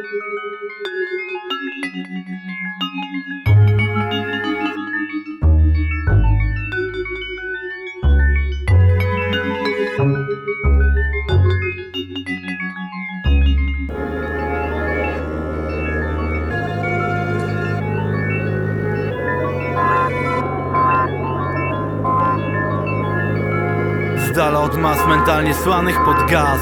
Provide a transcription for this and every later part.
Z dala od mas mentalnie słanych pod gaz.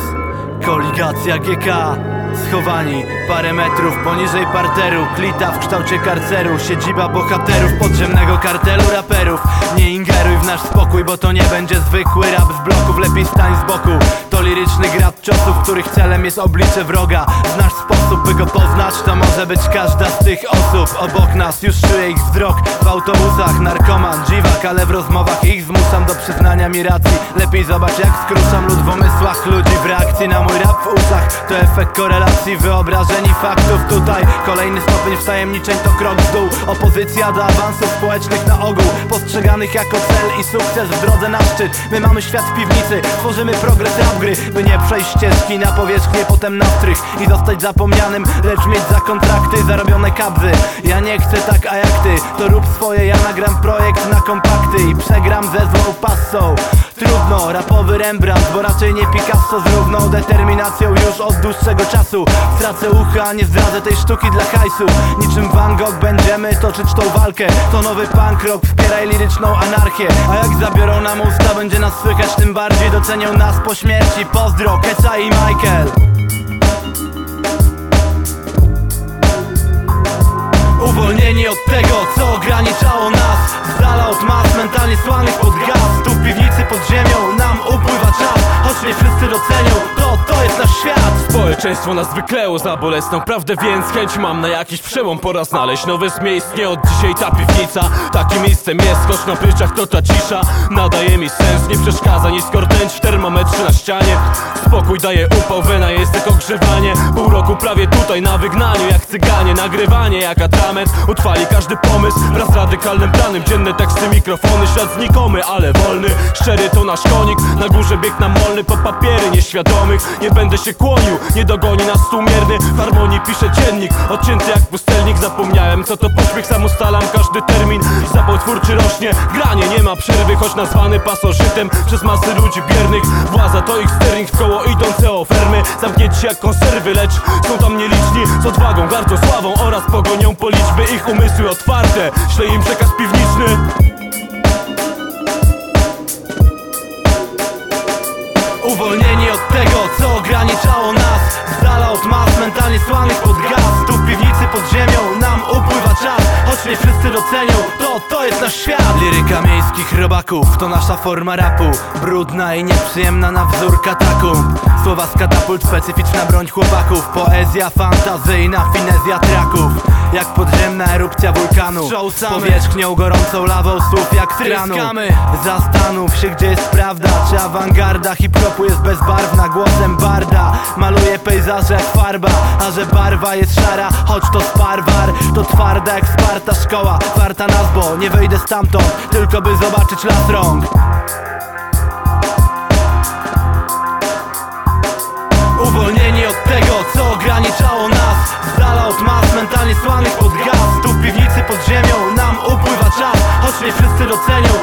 Koligacja GK Schowani parę metrów poniżej parteru Klita w kształcie karceru Siedziba bohaterów podziemnego kartelu raperów. Nie ingeruj w nasz spokój, bo to nie będzie zwykły rap z bloków Lepiej stań z boku. To liryczny grad ciosów, których celem jest oblicze wroga. Znasz sposób, by go poznać To może być każda z tych osób. Obok nas już czuję ich wzrok. W autobusach narkoman, dziwak Ale w rozmowach ich zmuszam do przyznania mi racji. Lepiej zobacz jak skruszam lud w umysłach ludzi W reakcji na mój rap w uszach To efekt korelacji wyobrażeń i faktów. Tutaj kolejny stopień wtajemniczeń to krok w dół. Opozycja do awansów społecznych na ogół Postrzeganych jako cel i sukces w drodze na szczyt. My mamy świat w piwnicy, tworzymy progres rap gry By nie przejść ścieżki na powierzchnię, potem na strych I zostać zapomnianym, lecz mieć za kontrakty zarobione kabzy. Ja nie chcę tak, a jak ty, to rób swoje Ja nagram projekt na kompakty i przegram ze złą passą. Trudno, rapowy Rembrandt, bo raczej nie Picasso Z równą determinacją już od dłuższego czasu. Stracę ucha, nie zdradzę tej sztuki dla hajsu. Niczym Van Gogh będziemy toczyć tą walkę. To nowy punk rock, wspieraj liryczną anarchię. A jak zabiorą nam usta, będzie nas słychać Tym bardziej docenią nas po śmierci. Pozdro, Keca i Michael. Uwolnieni od tego, co ograniczało nas. Z od mas, mentalnie słanych pod gaz świat Społeczeństwo nas wykleło za bolesną prawdę Więc chęć mam na jakiś przełom. Pora znaleźć nowe z miejsc Nie od dzisiaj ta piwnica Takim miejscem jest. Choć na pryczach to ta cisza. Nadaje mi sens Nie przeszkadza nisko rtęć w termometrze na ścianie. Spokój daje upał Wena jest jak ogrzewanie. Pół roku prawie tutaj na wygnaniu Jak cyganie. Nagrywanie jak atrament. Utrwali każdy pomysł Wraz z radykalnym planem. Dzienne teksty, mikrofony Świat znikomy, ale wolny. Szczery to nasz konik. Na górze bieg na molny Po papiery nieświadomych. Nie będę się kłonił Nie dogoni nas tłumierny W harmonii piszę dziennik Odcięty jak pustelnik. Zapomniałem co to pośpiech Sam ustalam każdy termin. Zapał twórczy rośnie Granie nie ma przerwy Choć nazwany pasożytem. Przez masy ludzi biernych Władza to ich sterling. W koło idące ofermy Zamknięci jak konserwy. Lecz są tam nieliczni Z odwagą, gardzą sławą Oraz pogonią po liczby. Ich umysły otwarte Ślę im przekaz piwniczny. Uwolnieni od tego, co ograniczało mas, czas Choć nie wszyscy docenią, to to jest nasz świat. Liryka miejskich robaków, to nasza forma rapu. Brudna i nieprzyjemna na wzór katakumb Słowa z katapult, specyficzna broń chłopaków. Poezja fantazyjna, finezja traków. Jak podziemna erupcja wulkanu. Powierzchnią gorącą lawą słów jak tranu. Zastanów się gdzie jest prawda. Czy awangarda hip-hopu jest bezbarwna? Głosem barda. Maluje pejzaże jak farba. A że barwa jest szara, choć to sparwar To twarda jak sparta szkoła, warta bo Nie wyjdę stamtąd, tylko by zobaczyć las rąk. Uwolnieni od tego, co ograniczało nas. Z od mas, mentalnie słanych pod gaz. Tu w piwnicy pod ziemią nam upływa czas Choć nie wszyscy docenią